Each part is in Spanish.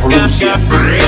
Revolution.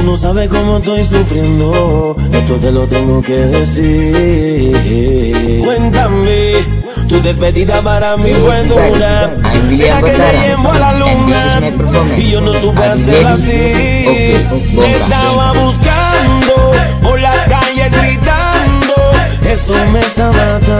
Tú no sabes cómo estoy sufriendo. Esto te lo tengo que decir. Cuéntame, tu despedida para mí fue dura. Será que te llevo a la luna y yo no supe hacerlo así. Me estaba buscando por la calle gritando. Eso me está matando.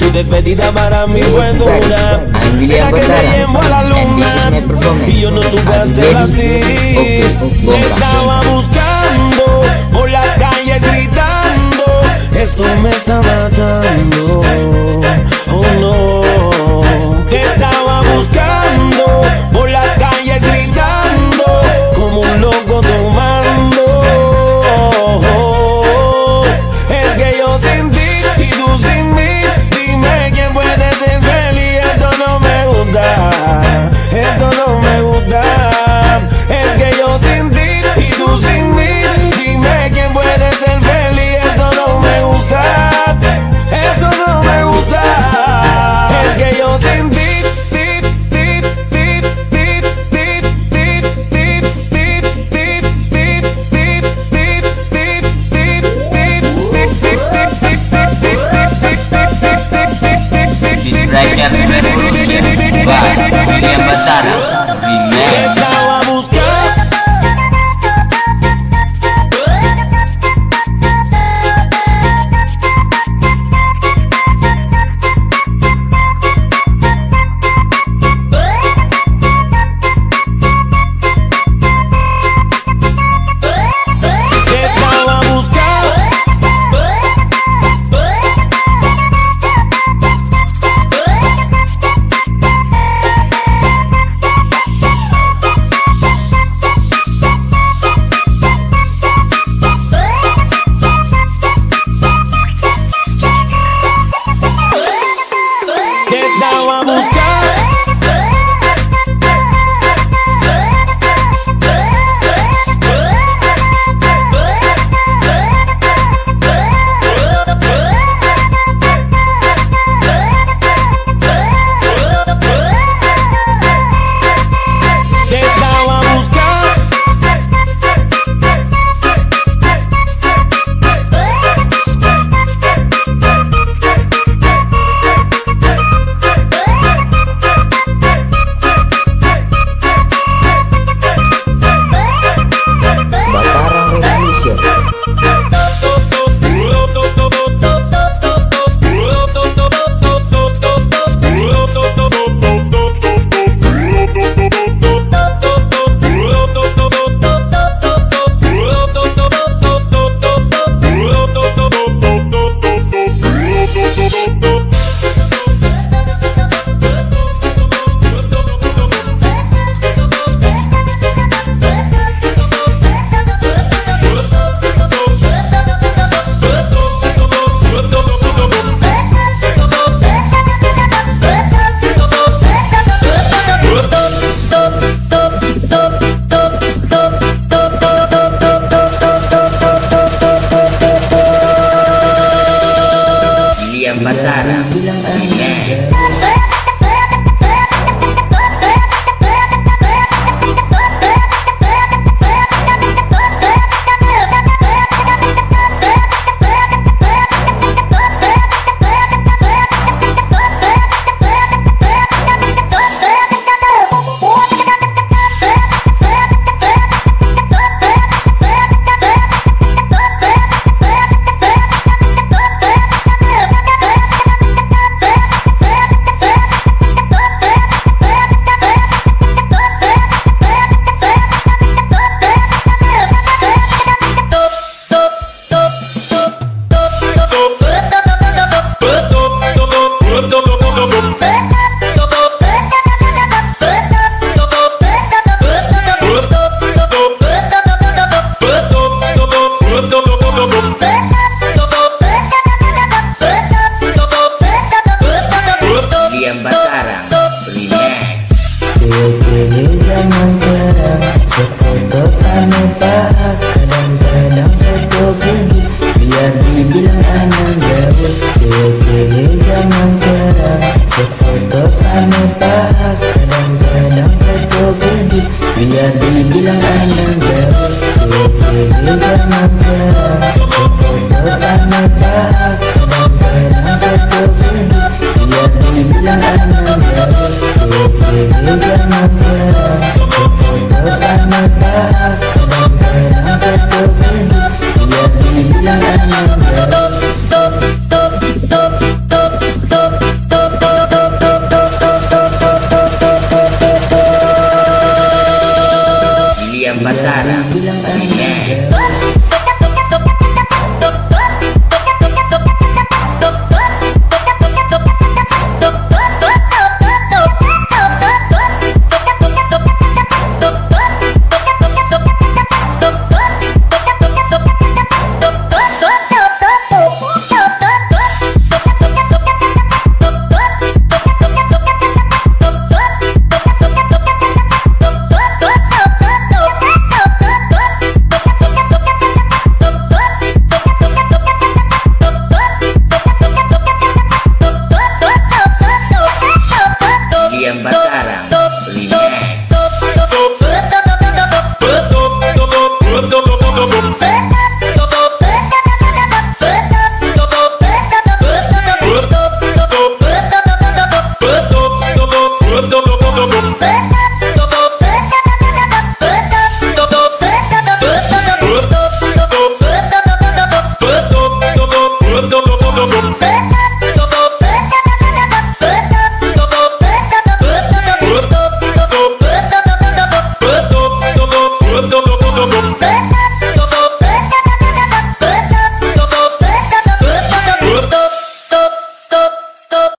tu despedida para mí fue dura. Será que te llevo a la luna y yo no supe hacerlo así. Me estaba buscando por la calle gritando. Esto me está